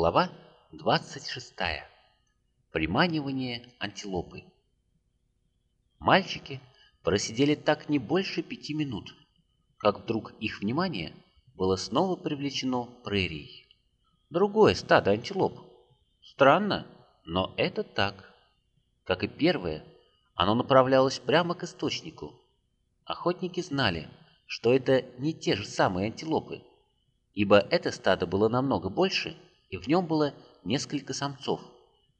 Глава 26. Приманивание антилопы. Мальчики просидели так не больше пяти минут, как вдруг их внимание было снова привлечено прерией. Другое стадо антилоп. Странно, но это так. Как и первое, оно направлялось прямо к источнику. Охотники знали, что это не те же самые антилопы, ибо это стадо было намного больше, и в нем было несколько самцов,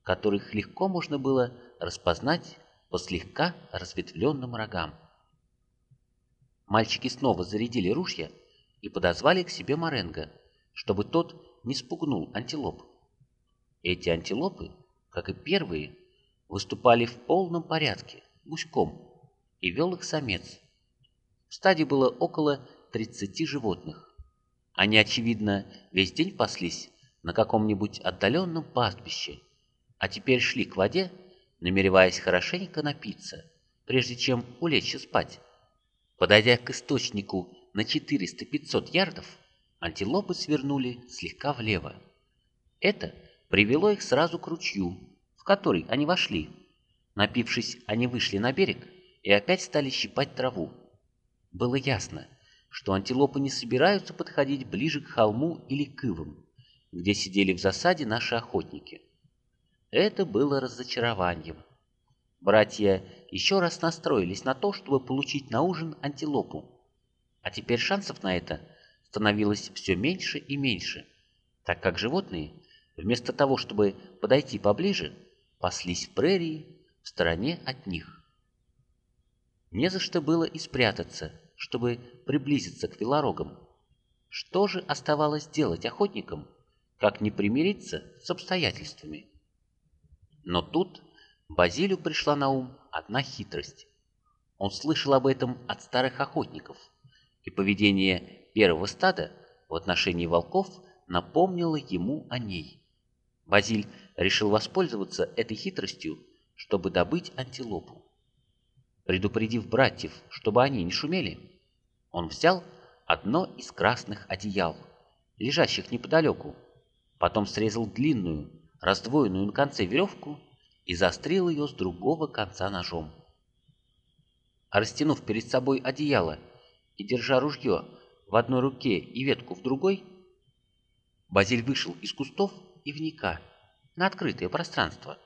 которых легко можно было распознать по слегка разветвленным рогам. Мальчики снова зарядили ружья и подозвали к себе Маренго, чтобы тот не спугнул антилоп. Эти антилопы, как и первые, выступали в полном порядке, гуськом, и вел их самец. В стаде было около 30 животных. Они, очевидно, весь день паслись на каком-нибудь отдаленном пастбище, а теперь шли к воде, намереваясь хорошенько напиться, прежде чем улечься спать. Подойдя к источнику на 400-500 ярдов, антилопы свернули слегка влево. Это привело их сразу к ручью, в который они вошли. Напившись, они вышли на берег и опять стали щипать траву. Было ясно, что антилопы не собираются подходить ближе к холму или к ивам, где сидели в засаде наши охотники. Это было разочарованием. Братья еще раз настроились на то, чтобы получить на ужин антилопу. А теперь шансов на это становилось все меньше и меньше, так как животные, вместо того, чтобы подойти поближе, паслись в прерии в стороне от них. Не за что было и спрятаться, чтобы приблизиться к велорогам. Что же оставалось делать охотникам, как не примириться с обстоятельствами? Но тут Базилю пришла на ум одна хитрость. Он слышал об этом от старых охотников, и поведение первого стада в отношении волков напомнило ему о ней. Базиль решил воспользоваться этой хитростью, чтобы добыть антилопу. Предупредив братьев, чтобы они не шумели, он взял одно из красных одеял, лежащих неподалеку, потом срезал длинную, раздвоенную на конце веревку и застрел ее с другого конца ножом. Растянув перед собой одеяло и держа ружье в одной руке и ветку в другой, Базиль вышел из кустов и вника на открытое пространство.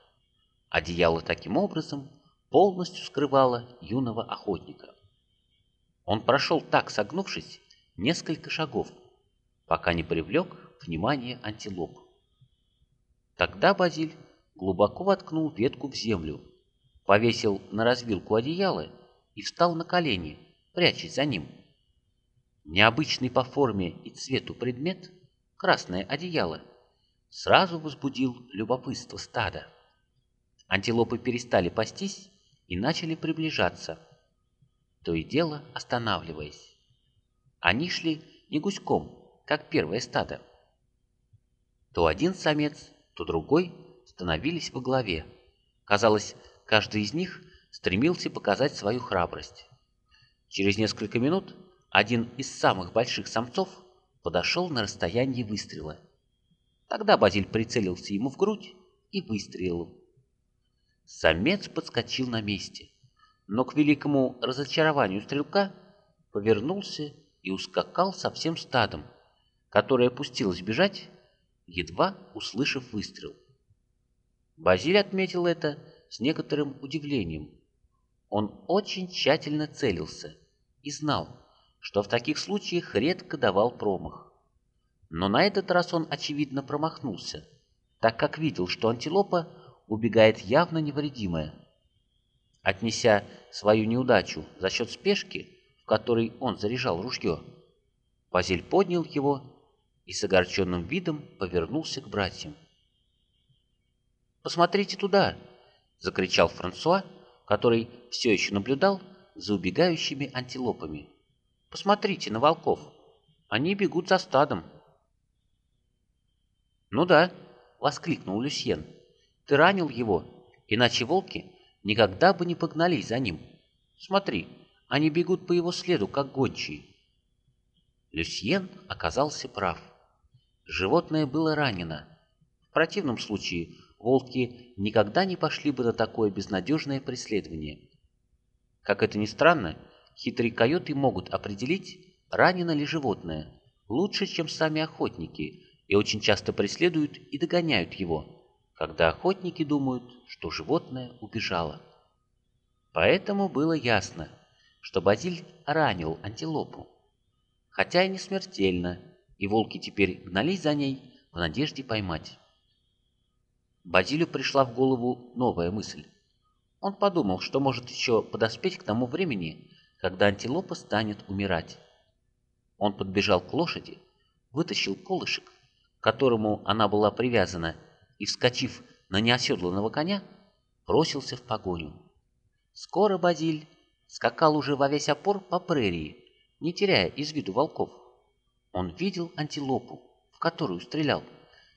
Одеяло таким образом полностью скрывало юного охотника. Он прошел так, согнувшись, несколько шагов, пока не привлек внимание антилоп. Тогда Базиль глубоко воткнул ветку в землю, повесил на развилку одеяло и встал на колени, прячась за ним. Необычный по форме и цвету предмет, красное одеяло, сразу возбудил любопытство стада. Антилопы перестали пастись и начали приближаться, то и дело останавливаясь. Они шли не гуськом, как первое стадо. То один самец, то другой становились во главе. Казалось, каждый из них стремился показать свою храбрость. Через несколько минут один из самых больших самцов подошел на расстояние выстрела. Тогда Базиль прицелился ему в грудь и выстрелил. Самец подскочил на месте, но к великому разочарованию стрелка повернулся и ускакал со всем стадом, которое пустилось бежать, едва услышав выстрел. Базиль отметил это с некоторым удивлением. Он очень тщательно целился и знал, что в таких случаях редко давал промах. Но на этот раз он, очевидно, промахнулся, так как видел, что антилопа убегает явно невредимая. Отнеся свою неудачу за счет спешки, в которой он заряжал ружье, Базиль поднял его и с огорченным видом повернулся к братьям. «Посмотрите туда!» — закричал Франсуа, который все еще наблюдал за убегающими антилопами. «Посмотрите на волков! Они бегут за стадом!» «Ну да!» — воскликнул Люсьен. «Ты ранил его, иначе волки никогда бы не погнались за ним. Смотри, они бегут по его следу, как гончие». Люсьен оказался прав. Животное было ранено, противном случае волки никогда не пошли бы на такое безнадежное преследование. Как это ни странно, хитрые койоты могут определить, ранено ли животное, лучше, чем сами охотники, и очень часто преследуют и догоняют его, когда охотники думают, что животное убежало. Поэтому было ясно, что Базиль ранил антилопу. Хотя и не смертельно, и волки теперь гнались за ней в надежде поймать. Базилю пришла в голову новая мысль. Он подумал, что может еще подоспеть к тому времени, когда антилопа станет умирать. Он подбежал к лошади, вытащил колышек, к которому она была привязана, и, вскочив на неоседланного коня, бросился в погоню. Скоро Базиль скакал уже во весь опор по прерии, не теряя из виду волков. Он видел антилопу, в которую стрелял,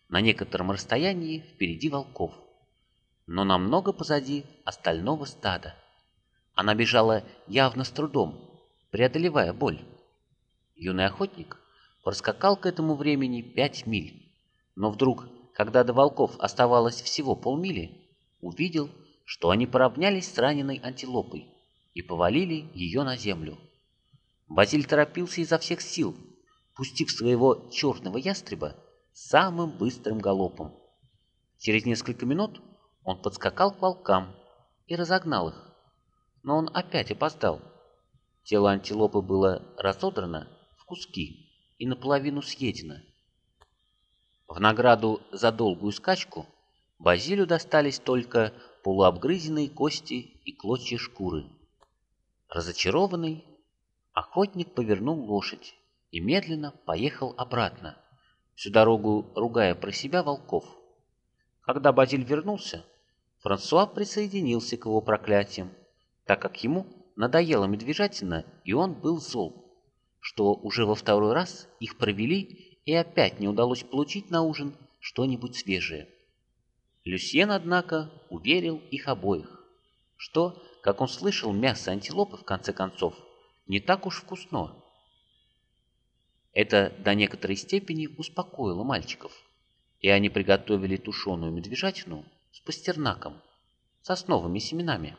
на некотором расстоянии впереди волков, но намного позади остального стада. Она бежала явно с трудом, преодолевая боль. Юный охотник проскакал к этому времени пять миль, но вдруг, когда до волков оставалось всего полмили, увидел, что они поравнялись с раненой антилопой и повалили ее на землю. Базиль торопился изо всех сил, пустив своего черного ястреба самым быстрым галопом. Через несколько минут он подскакал к волкам и разогнал их, но он опять опоздал. Тело антилопы было разодрано в куски и наполовину съедено. В награду за долгую скачку Базилю достались только полуобгрызенные кости и клочья шкуры. Разочарованный, охотник повернул лошадь и медленно поехал обратно, всю дорогу ругая про себя волков. Когда Базиль вернулся, Франсуа присоединился к его проклятиям, так как ему надоело медвежатина, и он был зол, что уже во второй раз их провели и опять не удалось получить на ужин что-нибудь свежее. Люсьен, однако, уверил их обоих, что, как он слышал, мясо антилопы, в конце концов, не так уж вкусно. Это до некоторой степени успокоило мальчиков, и они приготовили тушеную медвежатину с пастернаком, сосновыми семенами.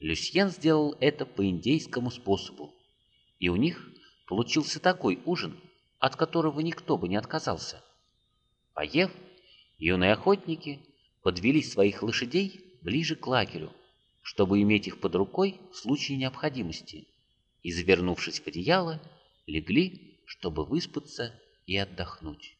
Люсьен сделал это по индейскому способу, и у них получился такой ужин, от которого никто бы не отказался. Поев, юные охотники подвели своих лошадей ближе к лагерю, чтобы иметь их под рукой в случае необходимости, и, завернувшись в одеяло, легли, чтобы выспаться и отдохнуть.